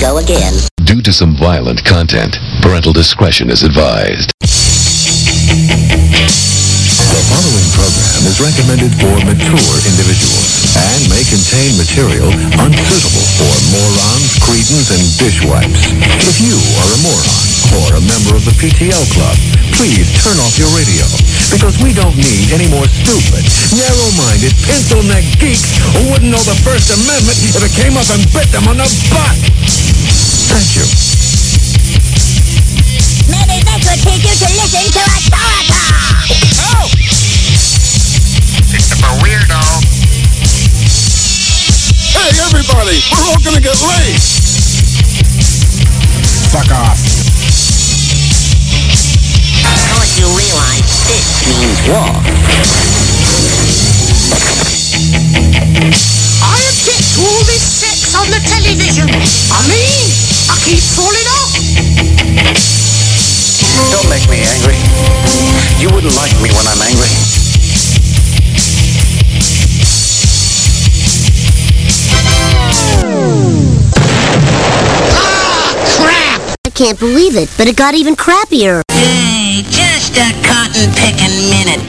go again. Due to some violent content, parental discretion is advised. The following program is recommended for mature individuals and may contain material unsuitable for morons, cretins, and dishwipes. If you are a moron or a member of the PTL Club, please turn off your radio because we don't need any more stupid, narrow-minded, pencil-neck geeks who wouldn't know the First Amendment if it came up and bit them on the butt. Thank you. Maybe this would teach you to listen to authority. Oh! It's a weirdo. Hey, everybody, we're all gonna get laid. Fuck off. Of course you realize this means war. I object to all this sex on the television. I mean, I keep falling off. Don't make me angry. You wouldn't like me when I'm angry. Ah, I can't believe it, but it got even crappier. Hey, just a cotton picking minute.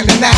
Masturbation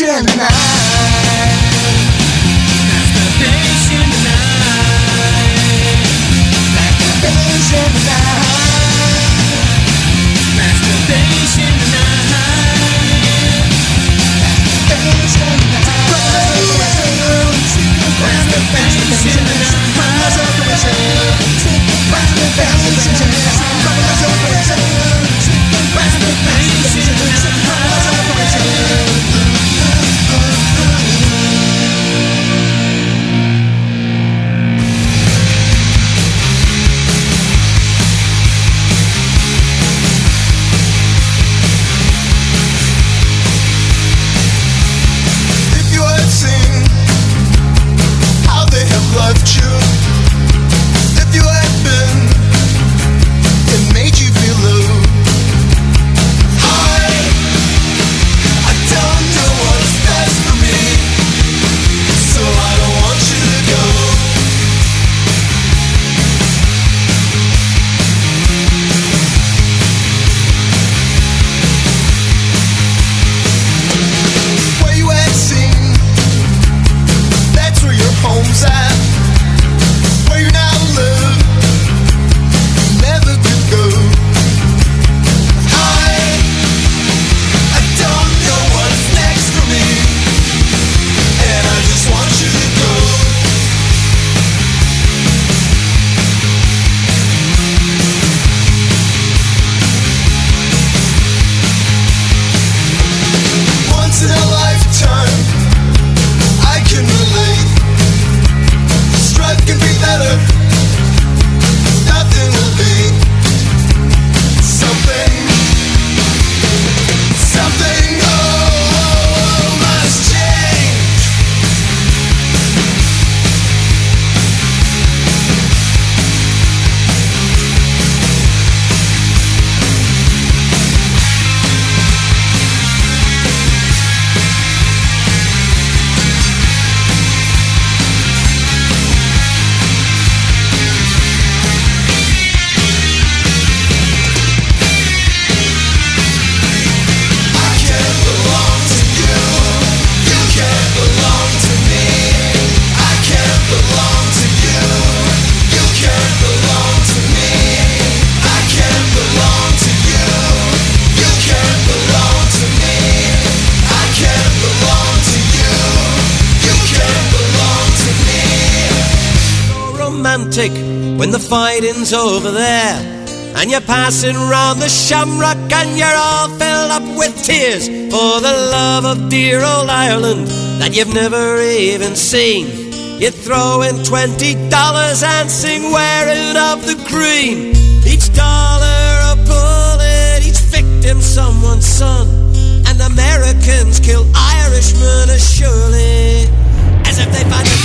masturbation fighting's over there. And you're passing round the shamrock and you're all filled up with tears for the love of dear old Ireland that you've never even seen. You throw in twenty dollars and sing wearing of the green. Each dollar a bullet, each victim someone's son. And Americans kill Irishmen as surely as if they find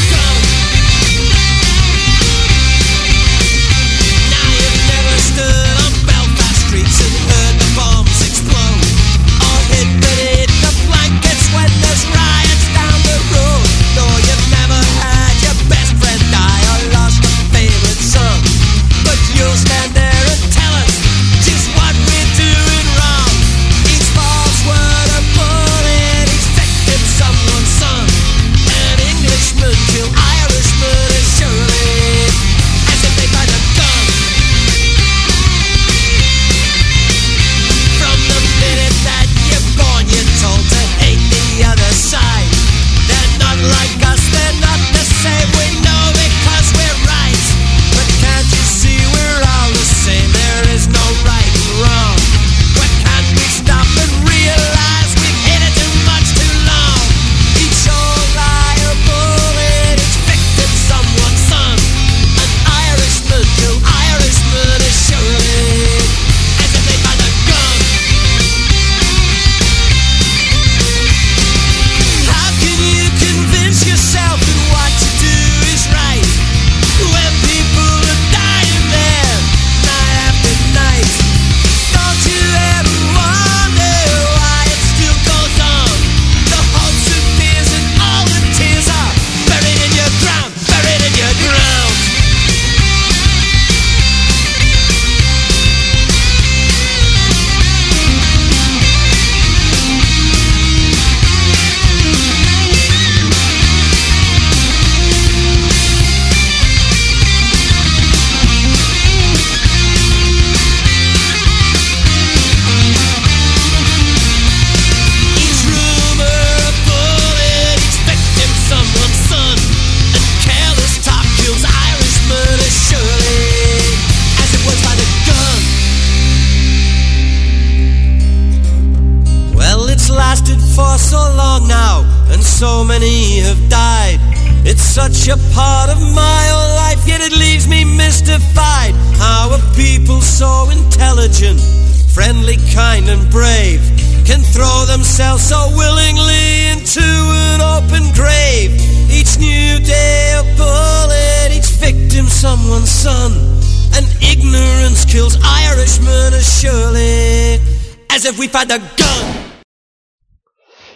find a gun.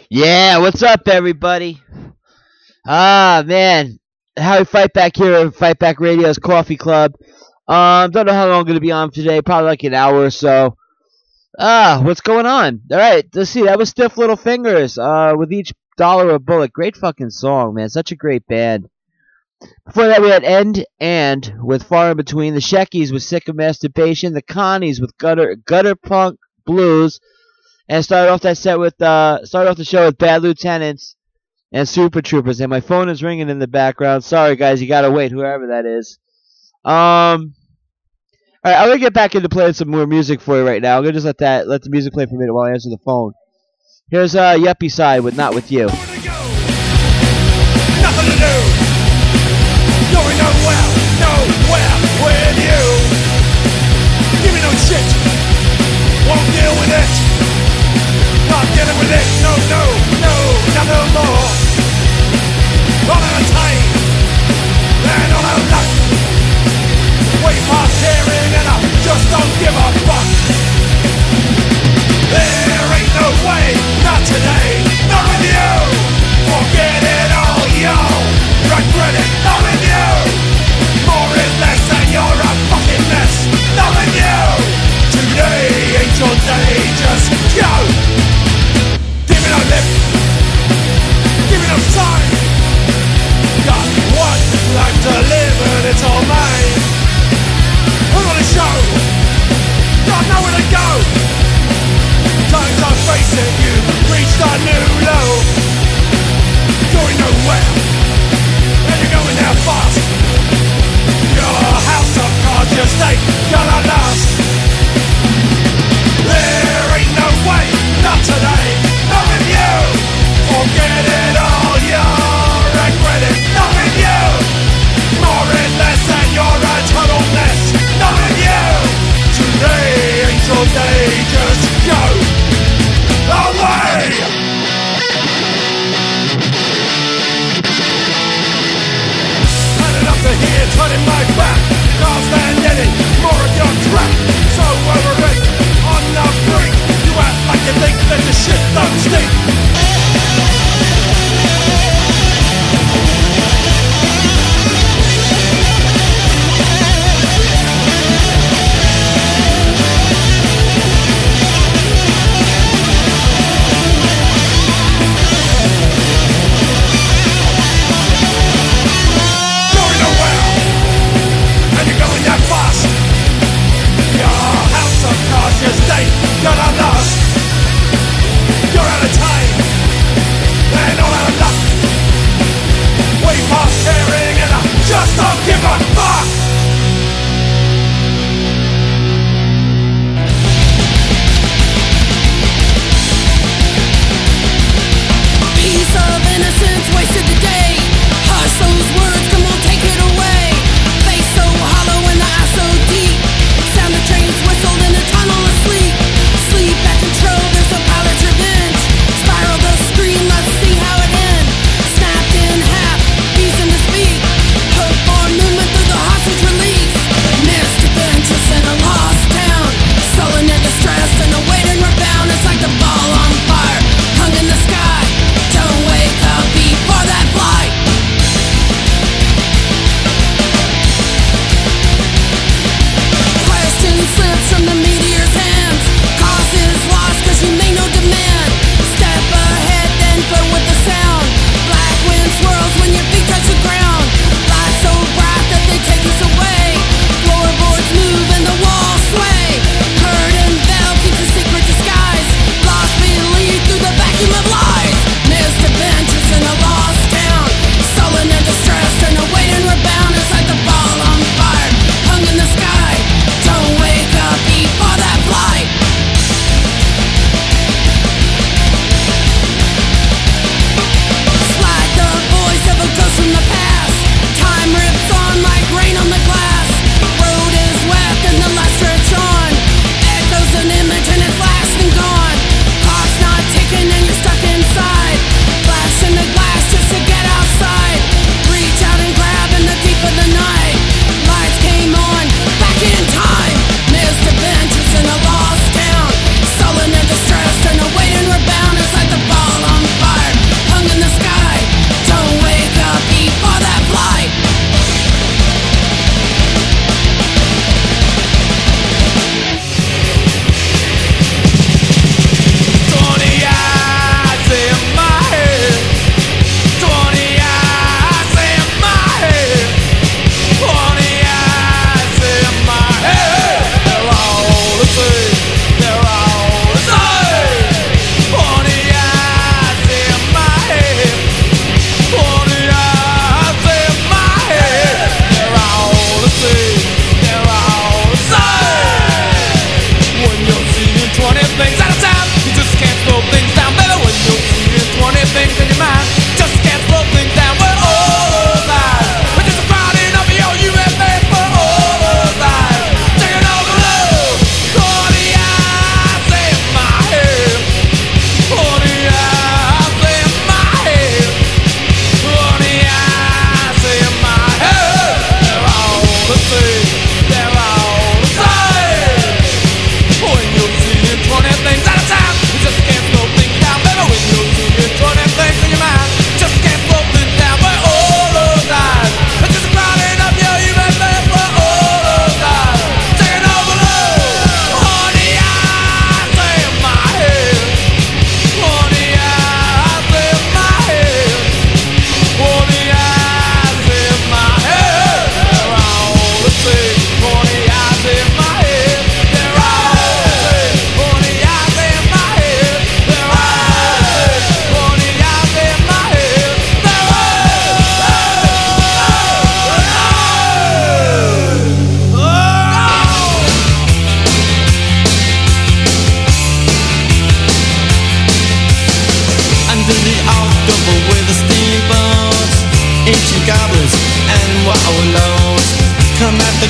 Yeah, what's up, everybody? Ah, man. How we Fight Back here at Fight Back Radio's Coffee Club. Um, don't know how long I'm going to be on today. Probably like an hour or so. Ah, what's going on? All right, let's see. That was Stiff Little Fingers. Uh, with each dollar a bullet. Great fucking song, man. Such a great band. Before that, we had End and with Far in Between. The Sheckies with Sick of Masturbation. The Connies with Gutter Gutter Punk Blues. And started off that set with uh, started off the show with Bad Lieutenants and Super Troopers. And my phone is ringing in the background. Sorry, guys, you gotta wait, whoever that is. Um. All right, I'm gonna get back into playing some more music for you right now. I'm gonna just let that let the music play for a minute while I answer the phone. Here's uh Yuppicide with Not With You. Nothing to do. Going nowhere, nowhere with you. Give me no shit. Dealing with it. No, no, no,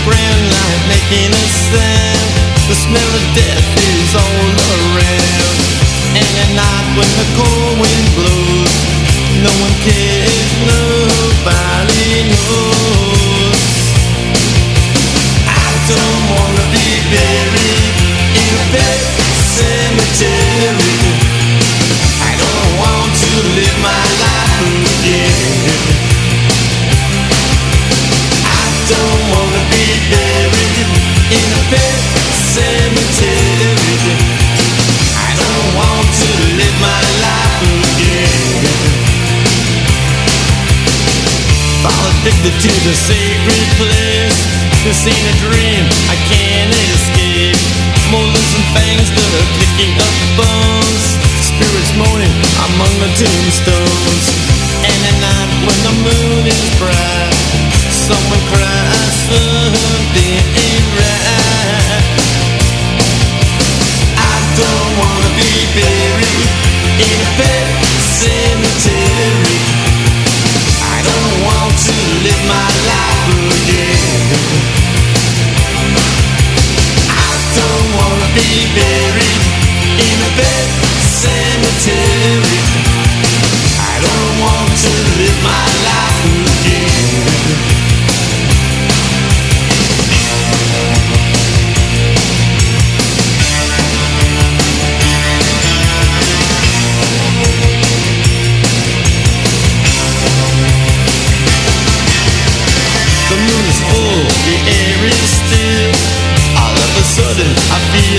night making a sound. The smell of death is all around. And at night when the cold wind blows, no one cares, nobody knows. I don't wanna be buried in a pet cemetery. I don't want to live my life again. Fall to the sacred place. This ain't a dream, I can't escape. Molders and fangs that are picking up bones. Spirits moaning among the tombstones. And at night when the moon is bright, someone cries something ain't right. I don't wanna be buried in a pet cemetery. Cemetery. I don't want to be very inevitable sentimentality I don't want to live my life again.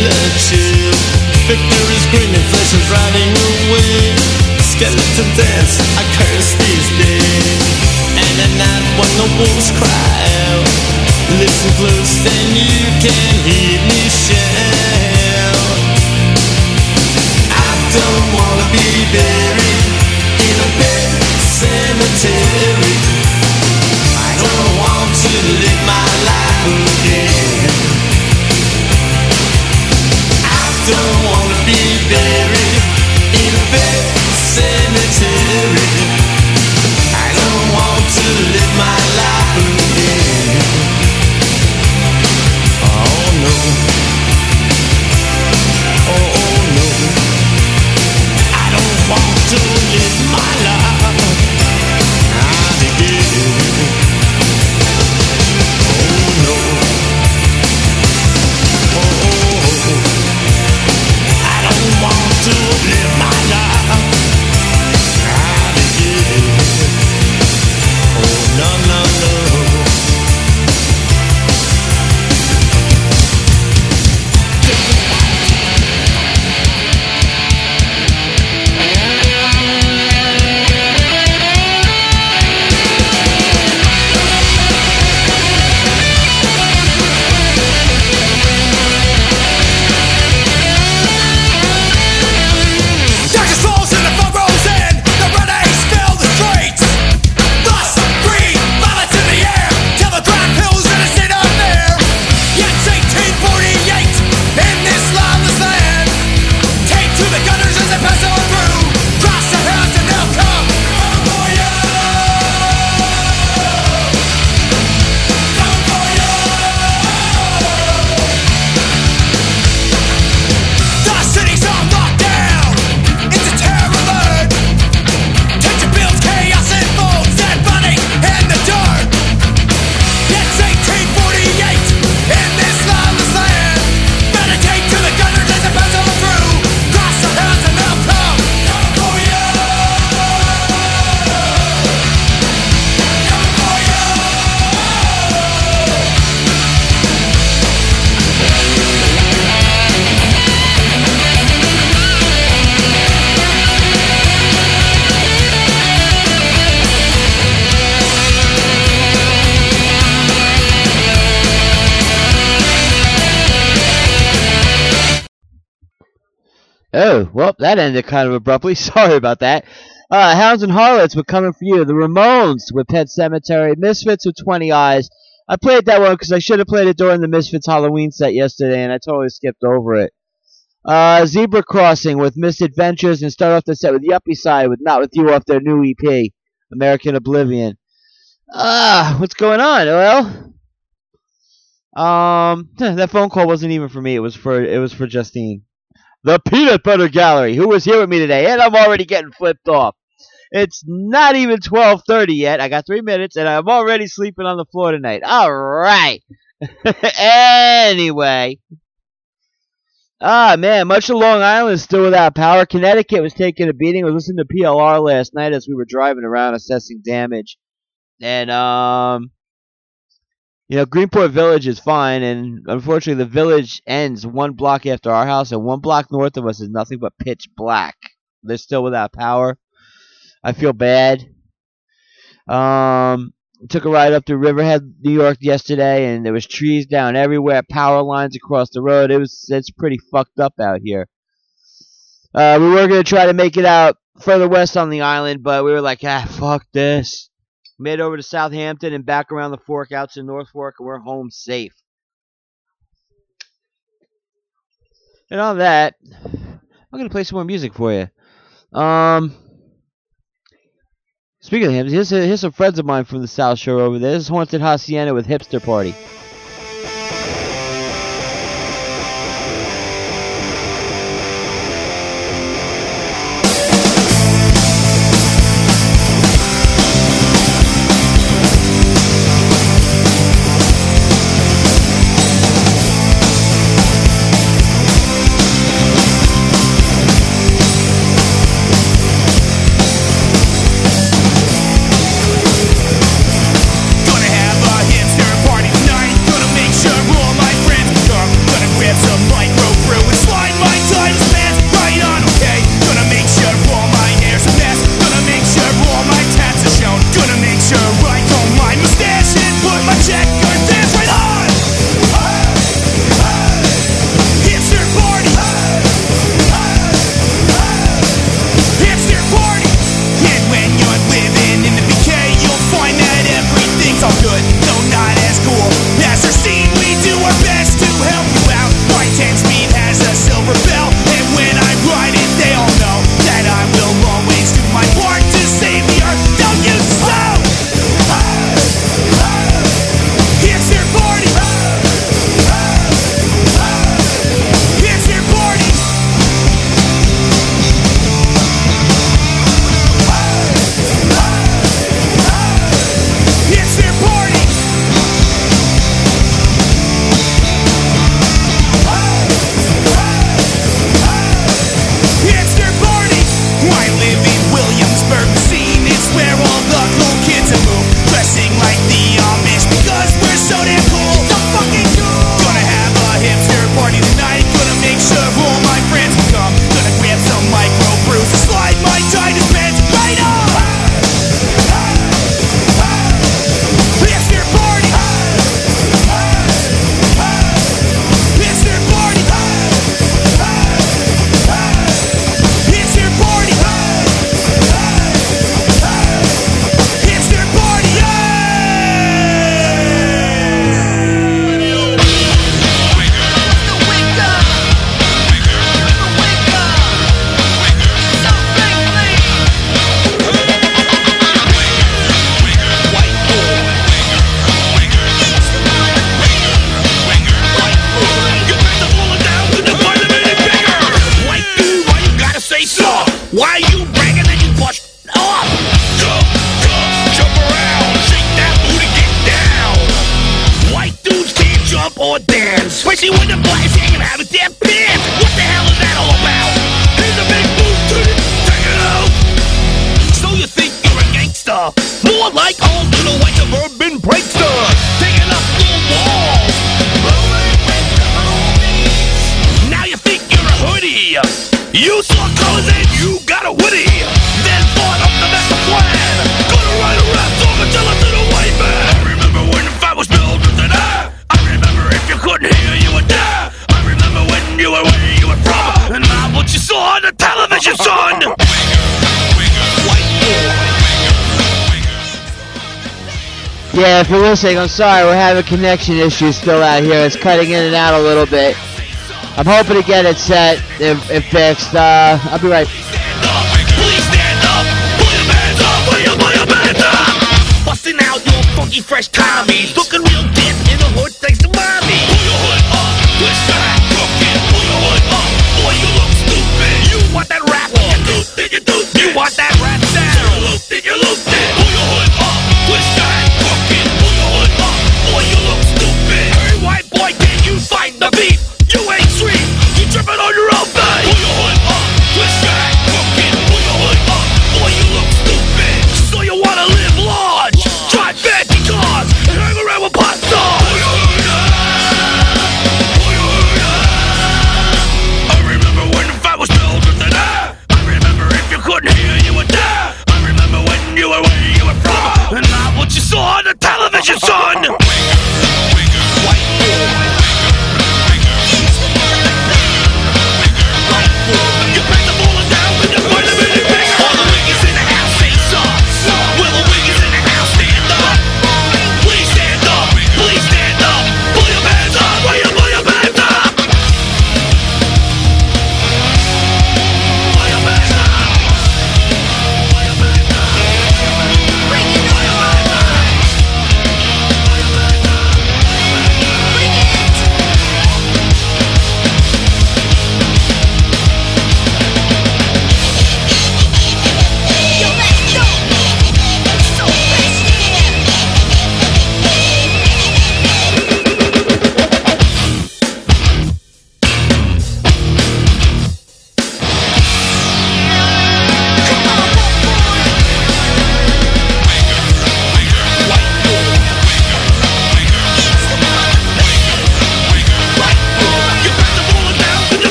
I feel chill. Victor is grinning, flesh is riding away. Skeleton dance, I curse these days. And at night when the wolves cry out, listen close, then you can hear me shout. I don't wanna be buried in a cemetery. I don't want to live my life again. Don't want to be buried in a cemetery. I don't want to live my life again. Oh no. Oh, oh no. I don't want to live my life. That ended kind of abruptly. Sorry about that. Uh, Hounds and Harlots were coming for you. The Ramones with Pet Sematary. Misfits with 20 Eyes. I played that one because I should have played it during the Misfits Halloween set yesterday, and I totally skipped over it. Uh, Zebra Crossing with Misadventures, and start off the set with Yuppicide with Not With You off their new EP, American Oblivion. Ah, what's going on? Well, Um, that phone call wasn't even for me. It was for it was for Justine, the Peanut Butter Gallery, who was here with me today, and I'm already getting flipped off. It's not even 12:30 yet. I got three minutes, and I'm already sleeping on the floor tonight. All right. anyway, ah man, much of Long Island is still without power. Connecticut was taking a beating. I was listening to PLR last night as we were driving around assessing damage, and um, you know, Greenport Village is fine, and unfortunately, the village ends one block after our house, and one block north of us is nothing but pitch black. They're still without power. I feel bad. Um, took a ride up to Riverhead, New York yesterday, and there was trees down everywhere, power lines across the road. It was it's pretty fucked up out here. Uh, we were gonna try to make it out further west on the island, but we were like, ah, fuck this. Made over to Southampton and back around the Fork out to North Fork, and we're home safe. And on that, I'm gonna play some more music for you. Um. Speaking of him, here's, here's some friends of mine from the South Shore over there. This is Haunted Hacienda with Hipster Party. Especially when the blacks hanging out of their pants. What the hell is that all about? Here's a big move to the take it out. So you think you're a gangster? More like old little white suburban prankster, taking up the walls. With. Now you think you're a hoodie. You saw colors and you got a woody. Yeah, if you're listening, I'm sorry. We're having connection issues still out here. It's cutting in and out a little bit. I'm hoping to get it set and, and fixed. Uh, I'll be right.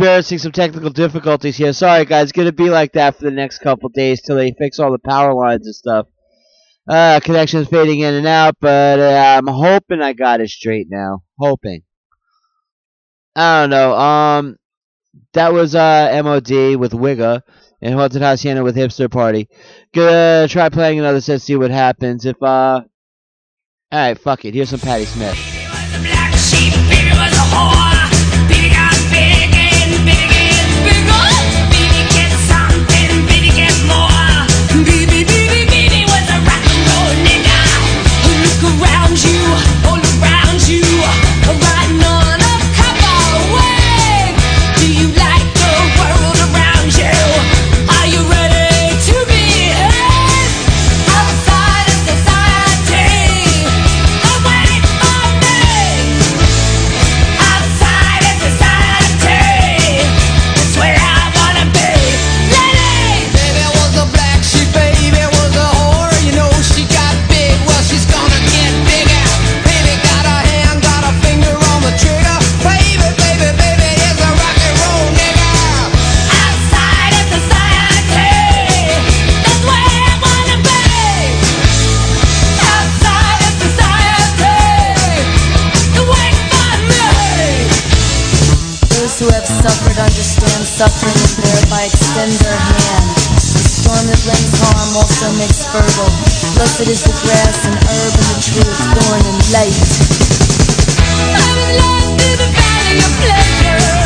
experiencing some technical difficulties here. Sorry, guys. It's going to be like that for the next couple days till they fix all the power lines and stuff. Uh, connection's fading in and out, but uh, I'm hoping I got it straight now. Hoping. I don't know. Um, that was uh MOD with Wigga and Haunted Hacienda with Hipster Party. Gonna try playing another set, see what happens. If uh, all right, fuck it. Here's some Patti Smith. suffering and thereby extend their hand. The storm that brings harm also makes fertile. Blessed is the grass and herb and the tree of thorn and light. I'm in love with the valley of pleasure.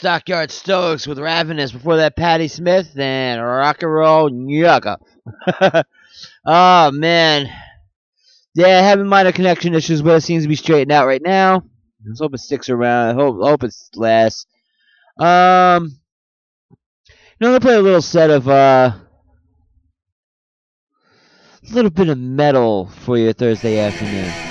Stockyard Stoics with Ravenous. Before that, Patti Smith and Rock and Roll yucka. oh, man. Yeah, having minor connection issues, but it seems to be straightened out right now. Mm-hmm. Let's hope it sticks around. I hope, hope it lasts. Um, now I'm going to play a little set of, uh, a little bit of metal for your Thursday afternoon.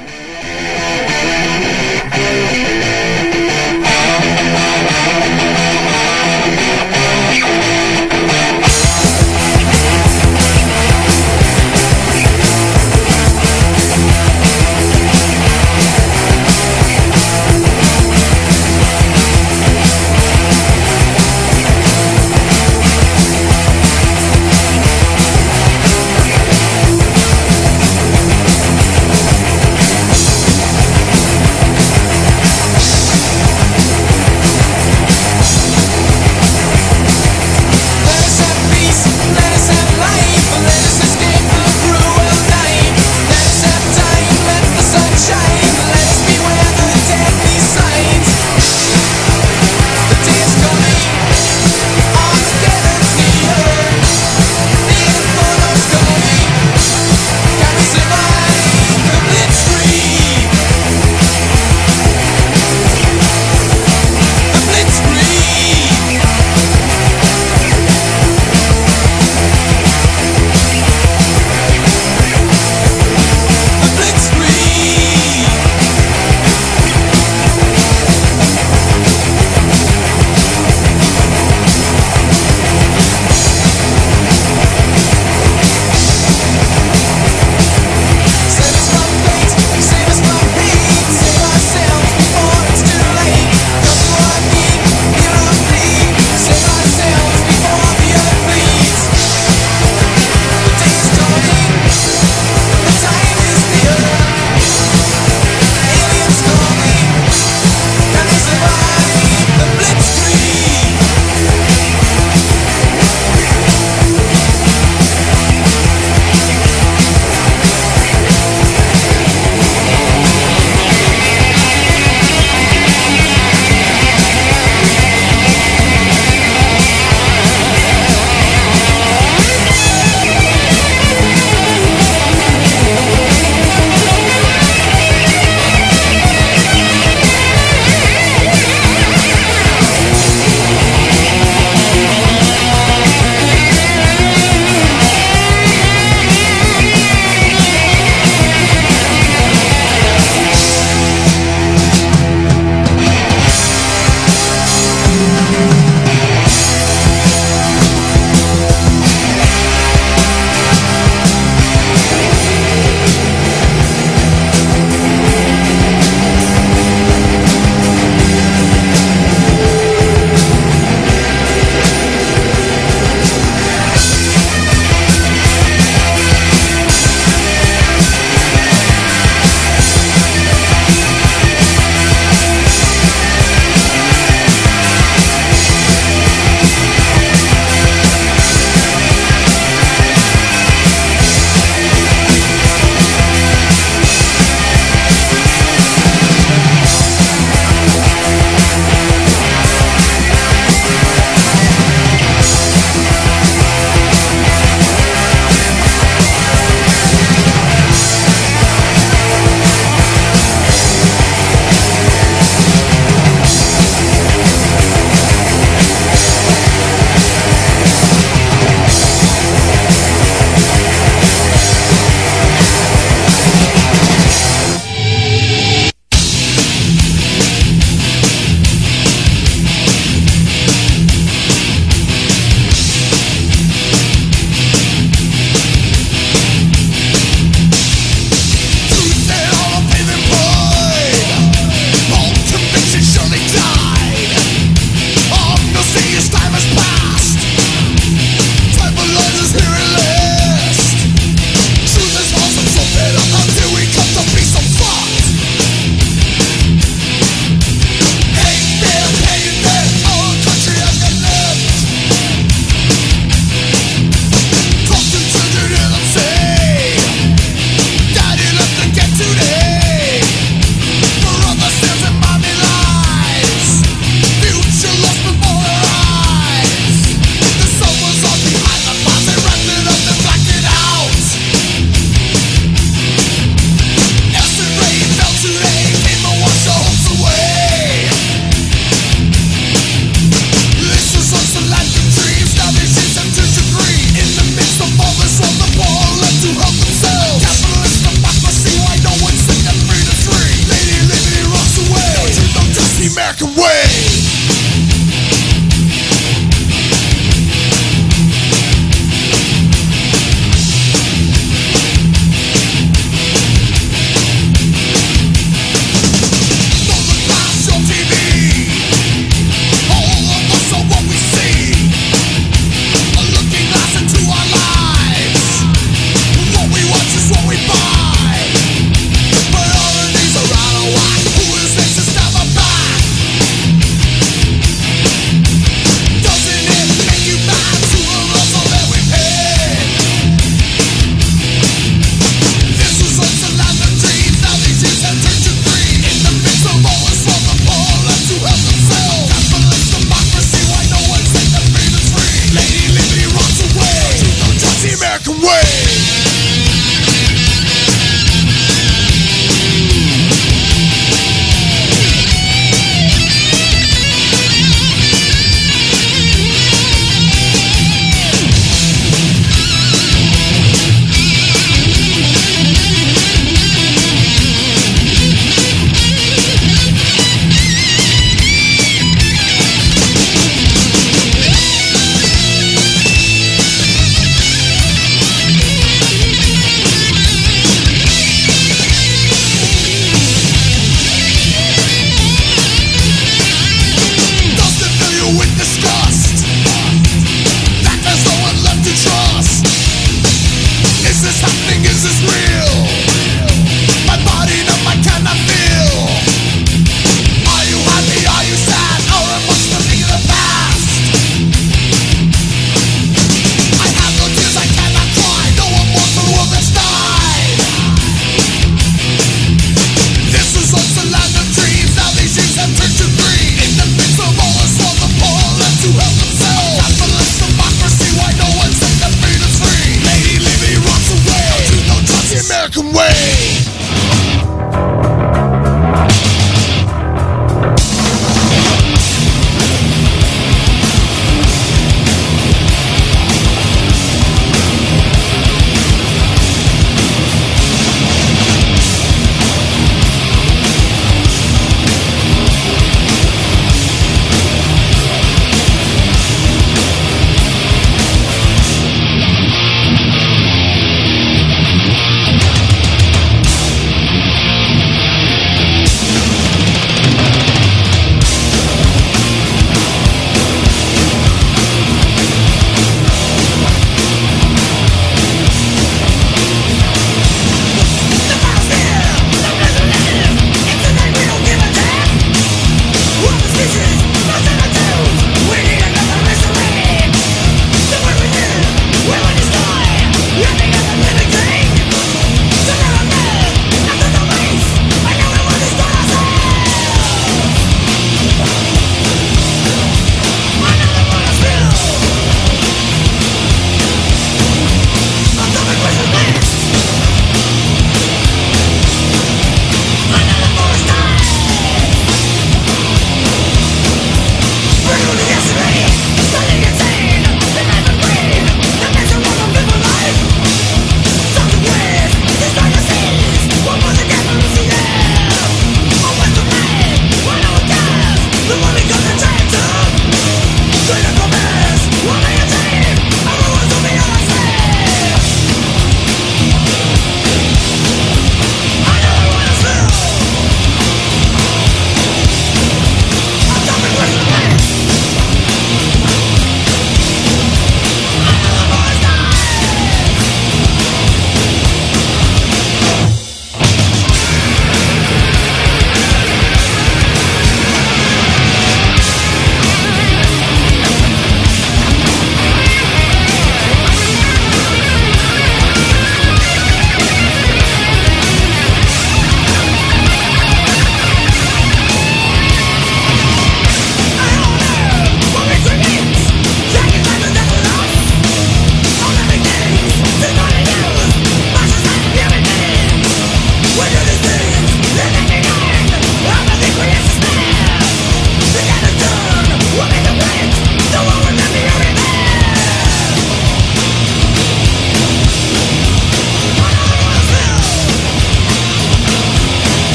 American way.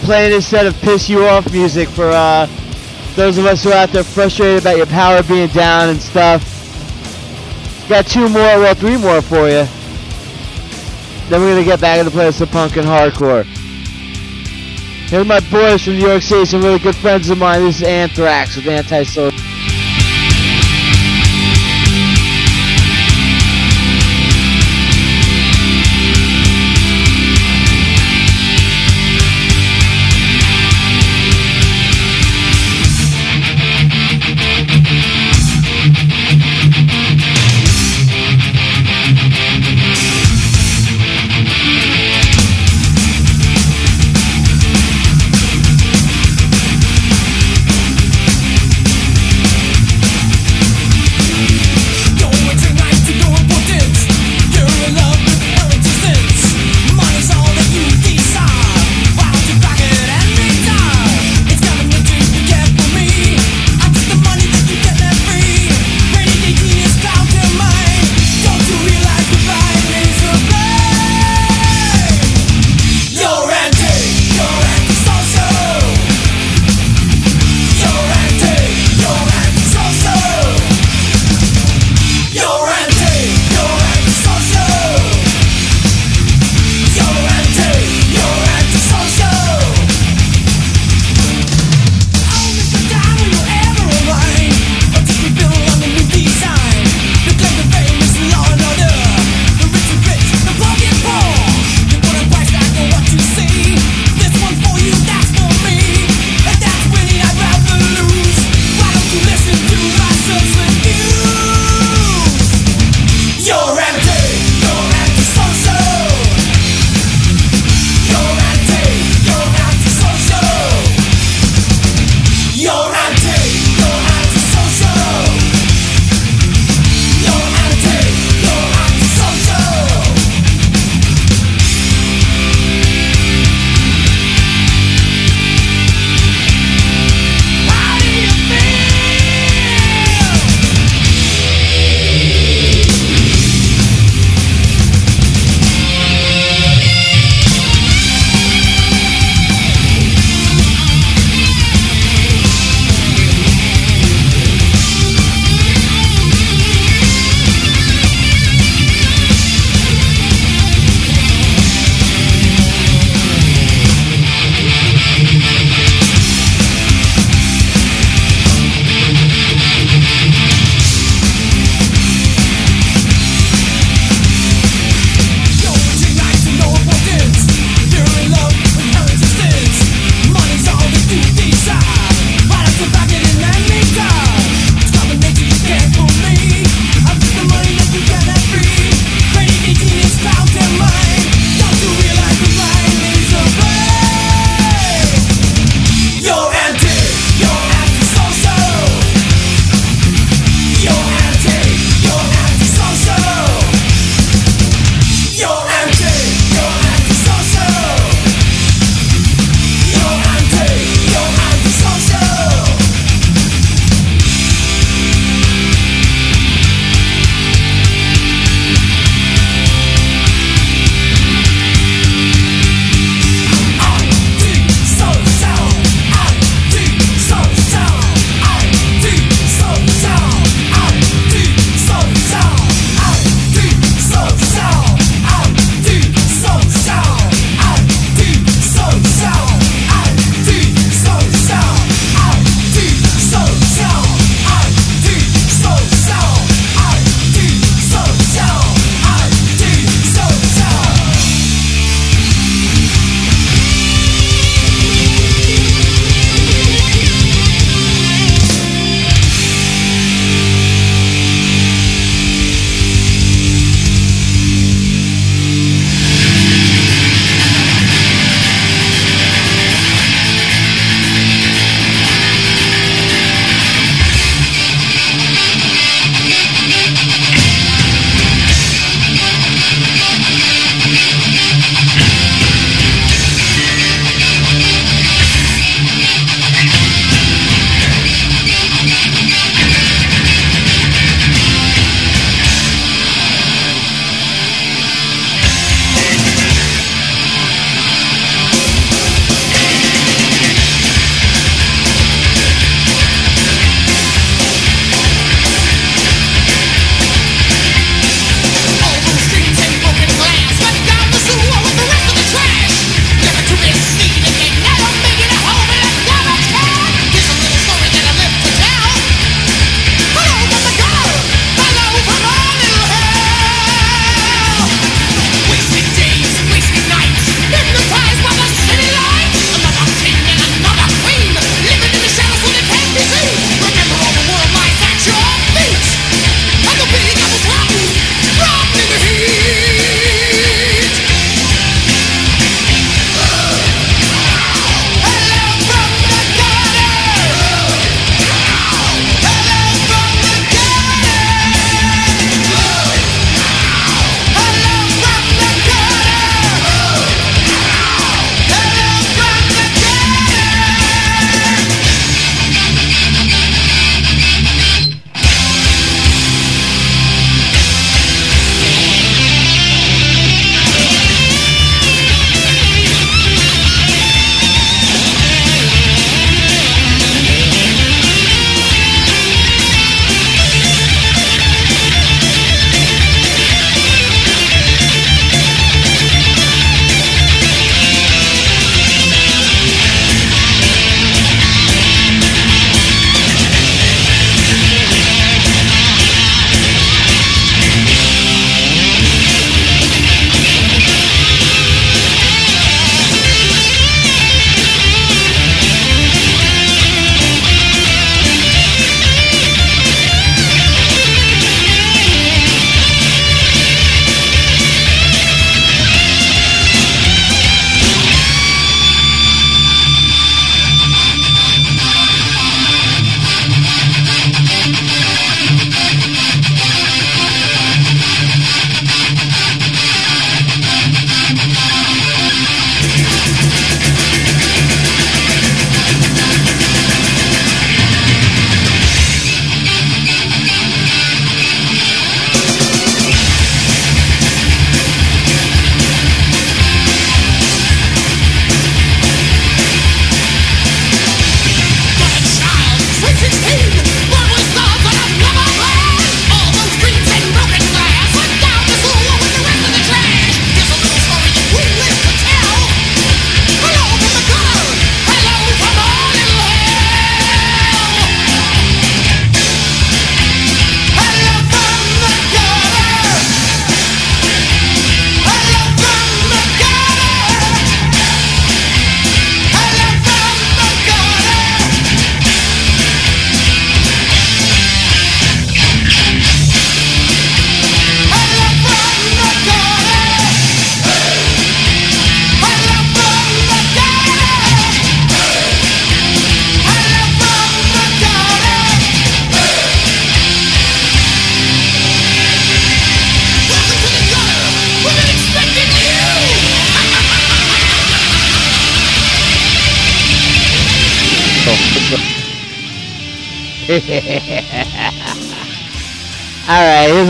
Playing instead of piss you off music for uh, those of us who are out there frustrated about your power being down and stuff. Got two more, well, three more for you. Then we're gonna get back into play some punk and hardcore. Here's my boys from New York City, some really good friends of mine. This is Anthrax with Antisocial.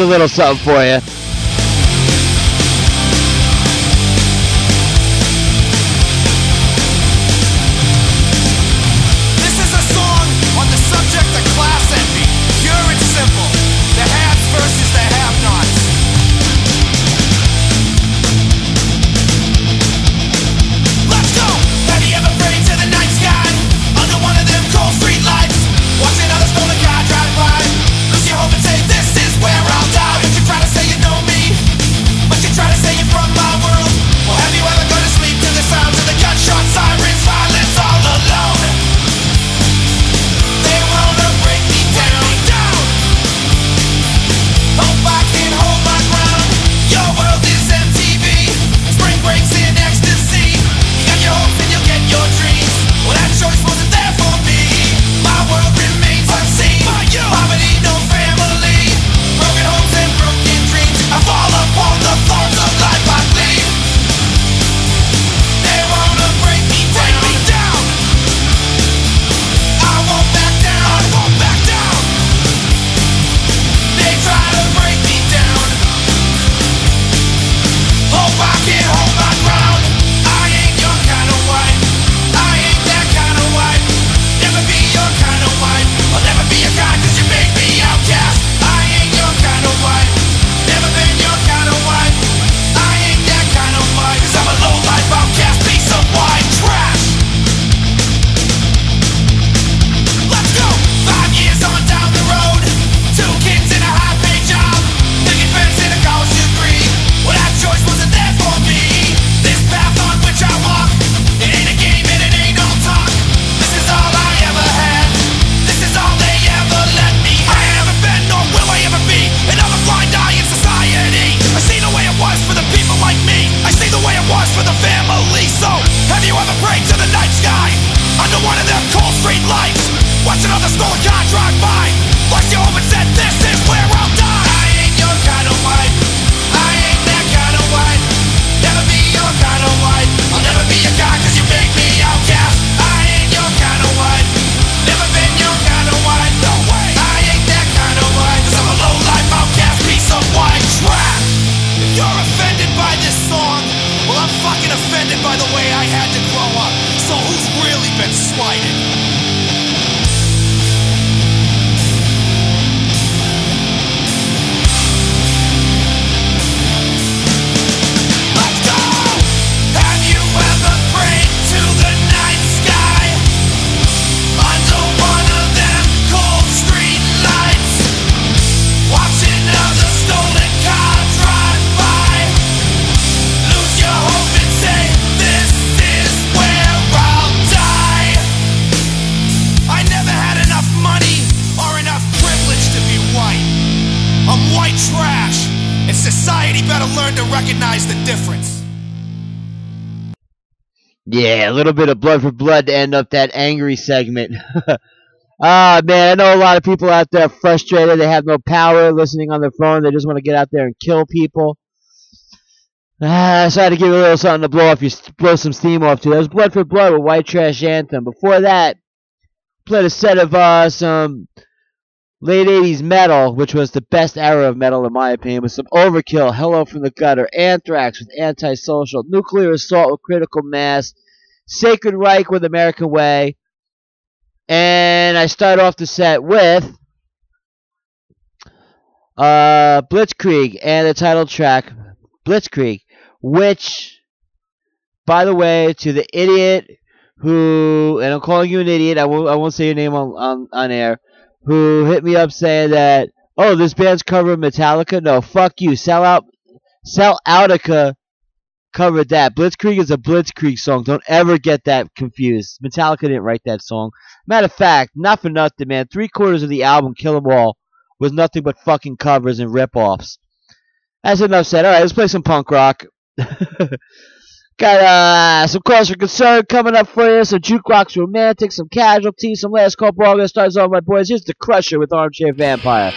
Little something for you. Little bit of blood for blood to end up that angry segment. Ah, man, I know a lot of people out there frustrated. They have no power listening on their phone. They just want to get out there and kill people. Ah, so I had to give you a little something to blow off you blow some steam off to. That was Blood for Blood with White Trash Anthem. Before that, played a set of uh, some late 80s metal, which was the best era of metal in my opinion, with some Overkill, Hello from the Gutter, Anthrax with Antisocial, Nuclear Assault with Critical Mass, Sacred Reich with American Way, and I start off the set with uh, Blitzkrieg and the title track Blitzkrieg, which, by the way, to the idiot who, and I'm calling you an idiot, I won't, I won't say your name on, on, on air, who hit me up saying that, oh, this band's covering Metallica? No, fuck you. Sell out, Sell Outica covered that. Blitzkrieg is a Blitzkrieg song. Don't ever get that confused. Metallica didn't write that song. Matter of fact, not for nothing, man. Three quarters of the album, Kill 'Em All, was nothing but fucking covers and rip-offs. That's enough said. All right, let's play some punk rock. Got uh, some cause for concern coming up for you. Some jukebox romantic, some casualty, some last call brawl. Gonna start us off, my boys. Here's the Crusher with Armchair Vampire.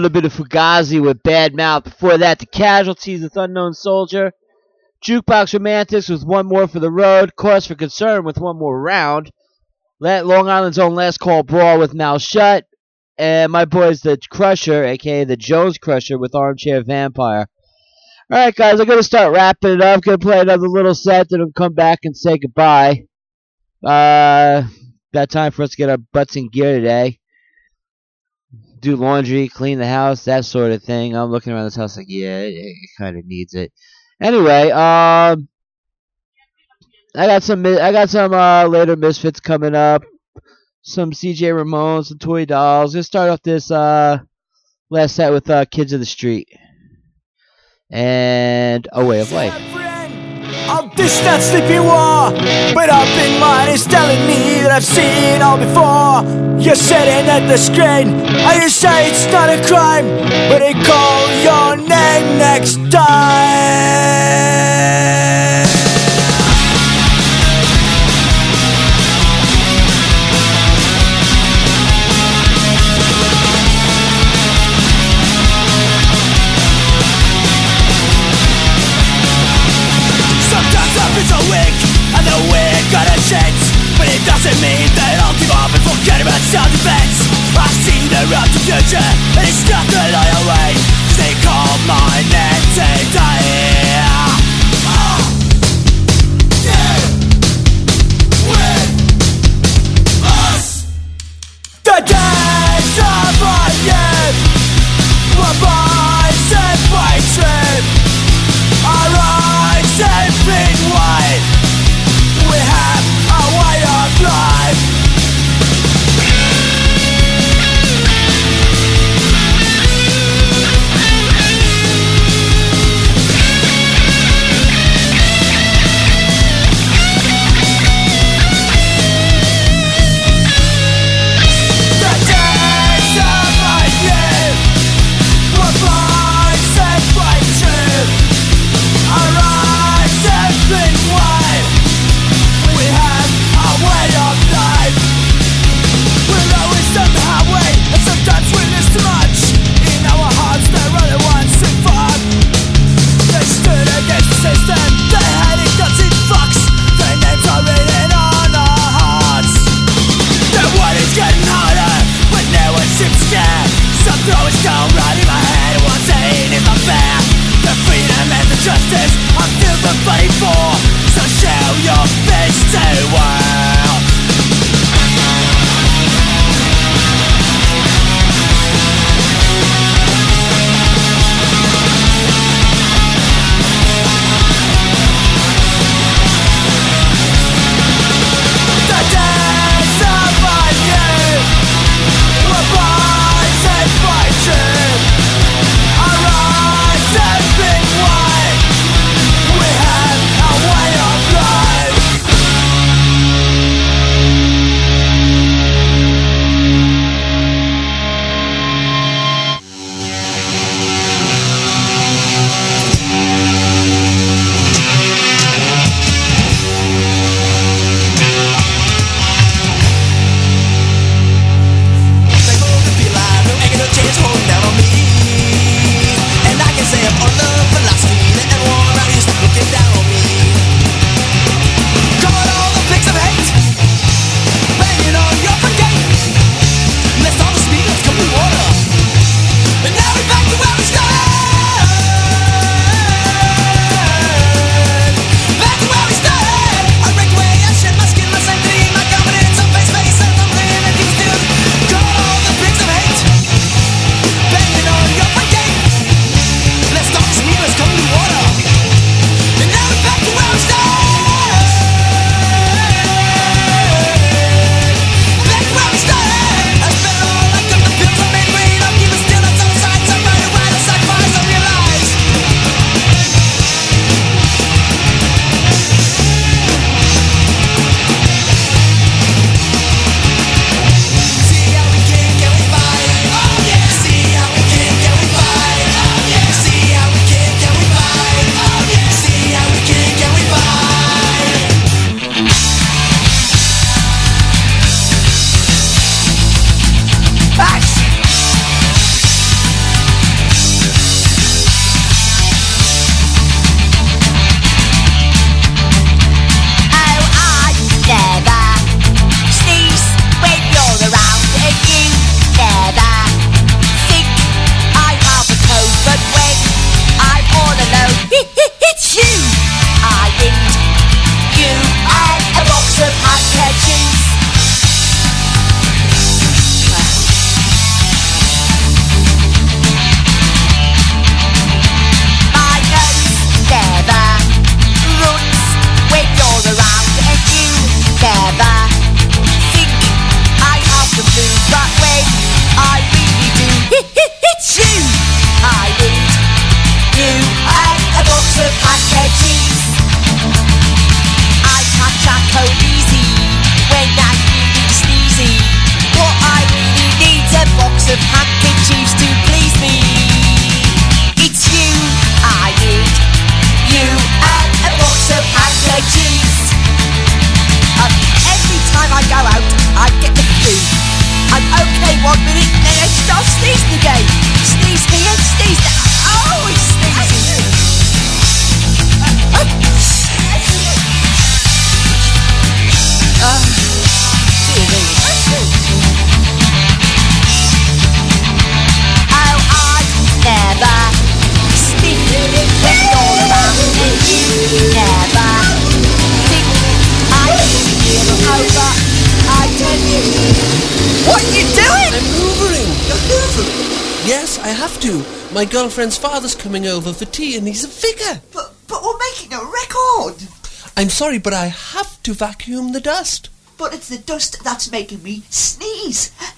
Little bit of Fugazi with Bad Mouth. Before that, the Casualties with Unknown Soldier. Jukebox Romantics with One More for the Road. Cause for Concern with One More Round. Let Long Island's own Last Call Brawl with Mouth Shut. And my boys, the Crusher, aka the Jones Crusher, with Armchair Vampire. All right, guys, I'm going to start wrapping it up. going to play another little set, then I'll come back and say goodbye. Uh, got time for us to get our butts in gear today do laundry, clean the house, that sort of thing. I'm looking around this house like, yeah, it, it kind of needs it. Anyway, um, I got some, I got some uh, later misfits coming up. Some CJ Ramones, some toy dolls. Let's start off this uh last set with uh, Kids of the Street and A Way of Life. I'll dish that sleepy war But up in mine is telling me that I've seen it all before. You're sitting at the screen And you say it's not a crime But they call your name next time mean that I'll give up and forget about self-defense I see the road to future And it's not the lie away. They call my name today My girlfriend's father's coming over for tea and he's a vicar. But, but we're making a record. I'm sorry, but I have to vacuum the dust. But it's the dust that's making me sneeze. It,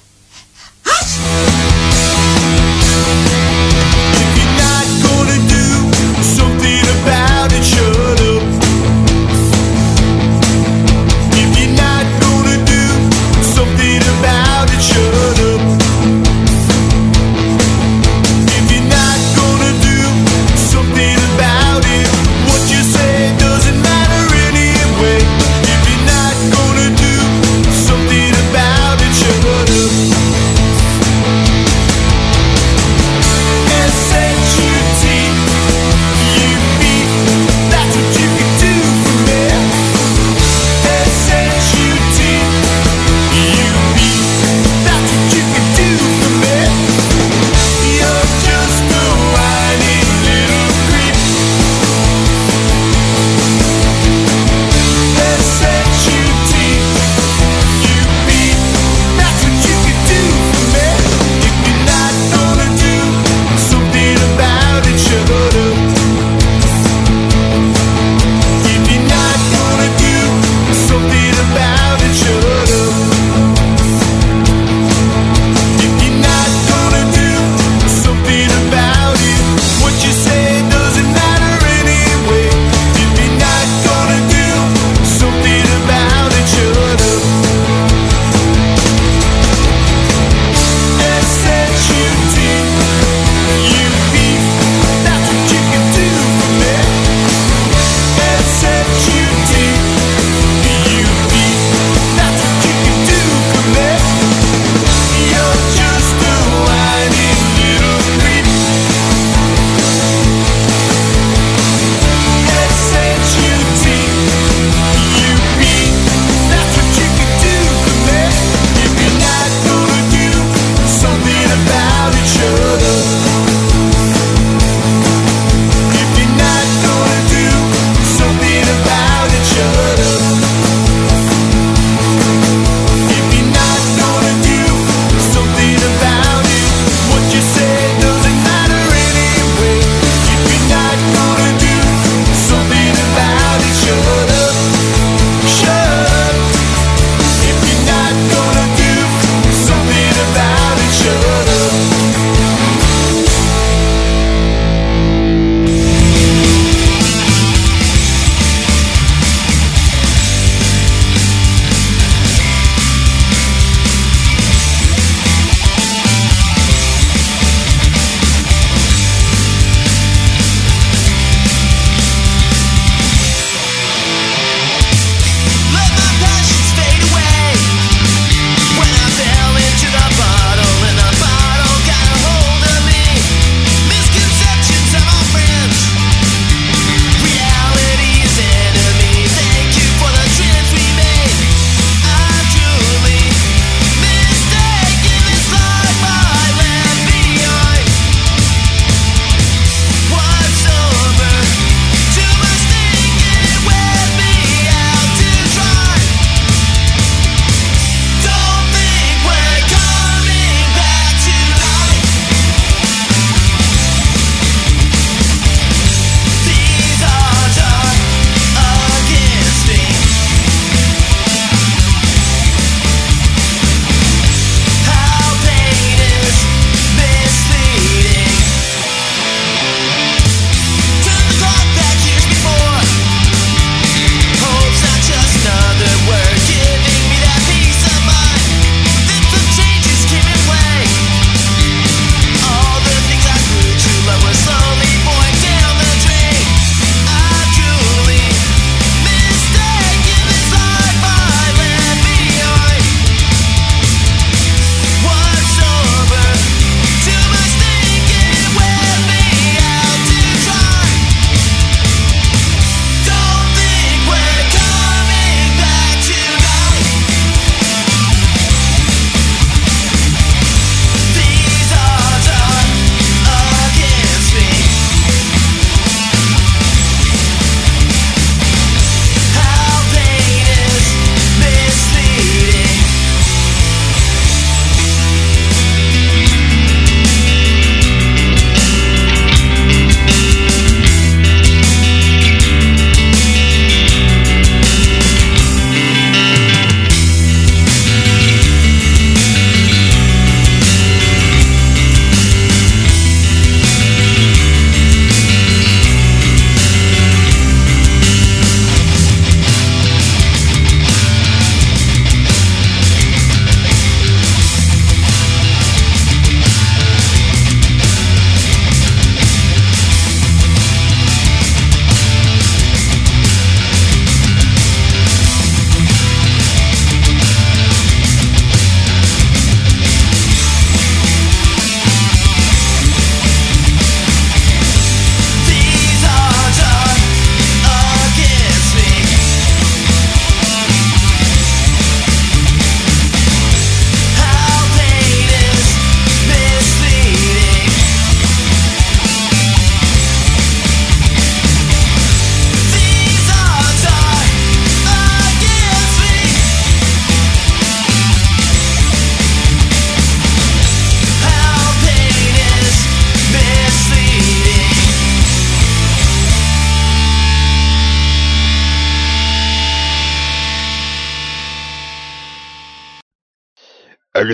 shut up.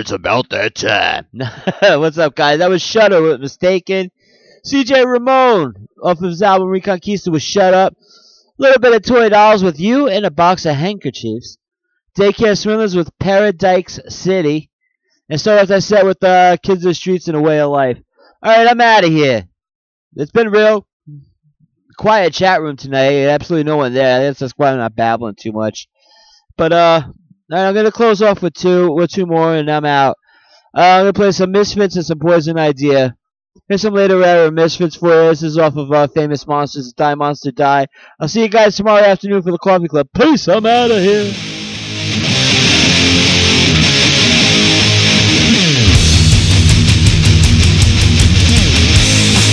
It's about that time. What's up, guys? That was Shutter with Mistaken. CJ Ramone off of his album Reconquista was Shut Up. A little bit of Toy Dolls with You and a box of handkerchiefs. Daycare Swimmers with Paradise City. And start off that set with uh, Kids of the Streets and a Way of Life. Alright, I'm out of here. It's been real quiet chat room tonight. Absolutely no one there. That's just why I'm not babbling too much. But uh, I'm gonna close off with two, with two more, and I'm out. Uh, I'm gonna play some Misfits and some Poison Idea. Here's some later era Misfits for you. This is off of uh, Famous Monsters, Die Monster Die. I'll see you guys tomorrow afternoon for the Coffee Club. Peace. I'm out of here.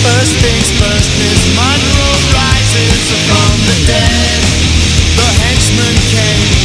First things first, Miss Monroe rises from the dead. The henchman came,